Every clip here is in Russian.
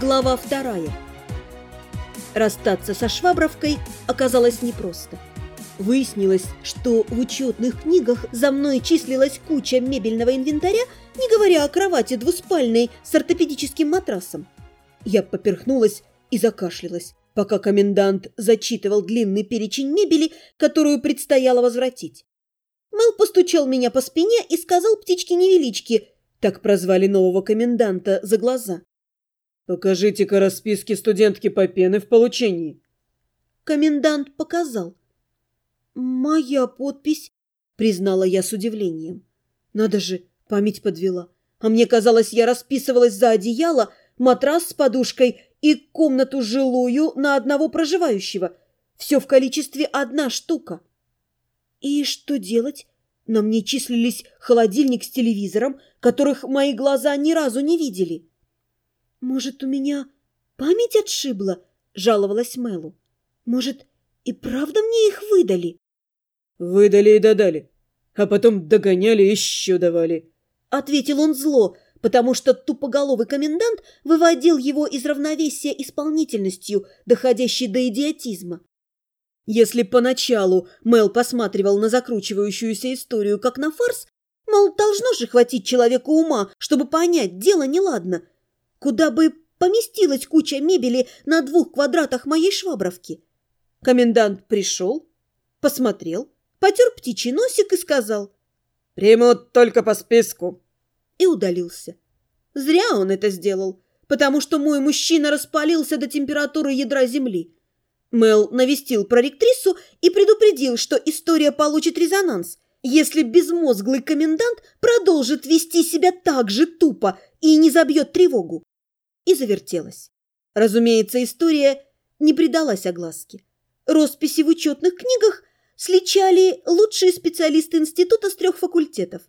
Глава вторая. Расстаться со Швабровкой оказалось непросто. Выяснилось, что в учетных книгах за мной числилась куча мебельного инвентаря, не говоря о кровати двуспальной с ортопедическим матрасом. Я поперхнулась и закашлялась, пока комендант зачитывал длинный перечень мебели, которую предстояло возвратить. Мэл постучал меня по спине и сказал птичке-невеличке, так прозвали нового коменданта, за глаза. «Покажите-ка расписки студентки Попены в получении». Комендант показал. «Моя подпись», — признала я с удивлением. «Надо же, память подвела. А мне казалось, я расписывалась за одеяло, матрас с подушкой и комнату жилую на одного проживающего. Все в количестве одна штука». «И что делать?» На мне числились холодильник с телевизором, которых мои глаза ни разу не видели. «Может, у меня память отшибла?» – жаловалась Мэлу. «Может, и правда мне их выдали?» «Выдали и додали, а потом догоняли и еще давали», – ответил он зло, потому что тупоголовый комендант выводил его из равновесия исполнительностью, доходящей до идиотизма. Если поначалу Мэл посматривал на закручивающуюся историю как на фарс, мол, должно же хватить человеку ума, чтобы понять, дело неладно – куда бы поместилась куча мебели на двух квадратах моей швабровки. Комендант пришел, посмотрел, потер птичий носик и сказал «Примут только по списку» и удалился. Зря он это сделал, потому что мой мужчина распалился до температуры ядра земли. Мел навестил проректрису и предупредил, что история получит резонанс, если безмозглый комендант продолжит вести себя так же тупо и не забьет тревогу и завертелась. Разумеется, история не придалась огласке. Росписи в учетных книгах сличали лучшие специалисты института с трех факультетов.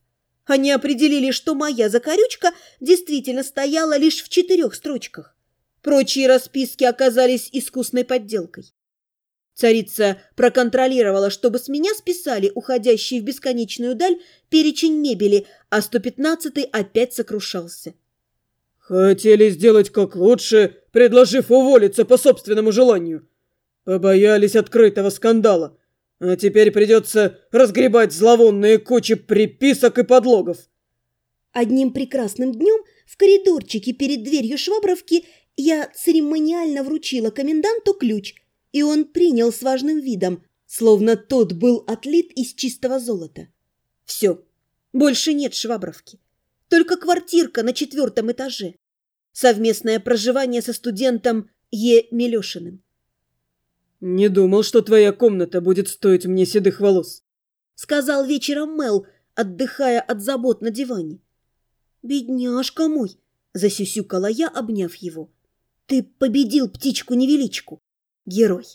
Они определили, что моя закорючка действительно стояла лишь в четырех строчках. Прочие расписки оказались искусной подделкой. Царица проконтролировала, чтобы с меня списали уходящий в бесконечную даль перечень мебели, а 115-й опять сокрушался. Хотели сделать как лучше, предложив уволиться по собственному желанию. Побоялись открытого скандала. А теперь придется разгребать зловонные кучи приписок и подлогов. Одним прекрасным днем в коридорчике перед дверью Швабровки я церемониально вручила коменданту ключ, и он принял с важным видом, словно тот был отлит из чистого золота. Все, больше нет Швабровки. Только квартирка на четвертом этаже. Совместное проживание со студентом Е. Милешиным. «Не думал, что твоя комната будет стоить мне седых волос», — сказал вечером Мел, отдыхая от забот на диване. «Бедняжка мой!» — засюсюкала я, обняв его. «Ты победил птичку-невеличку, герой!»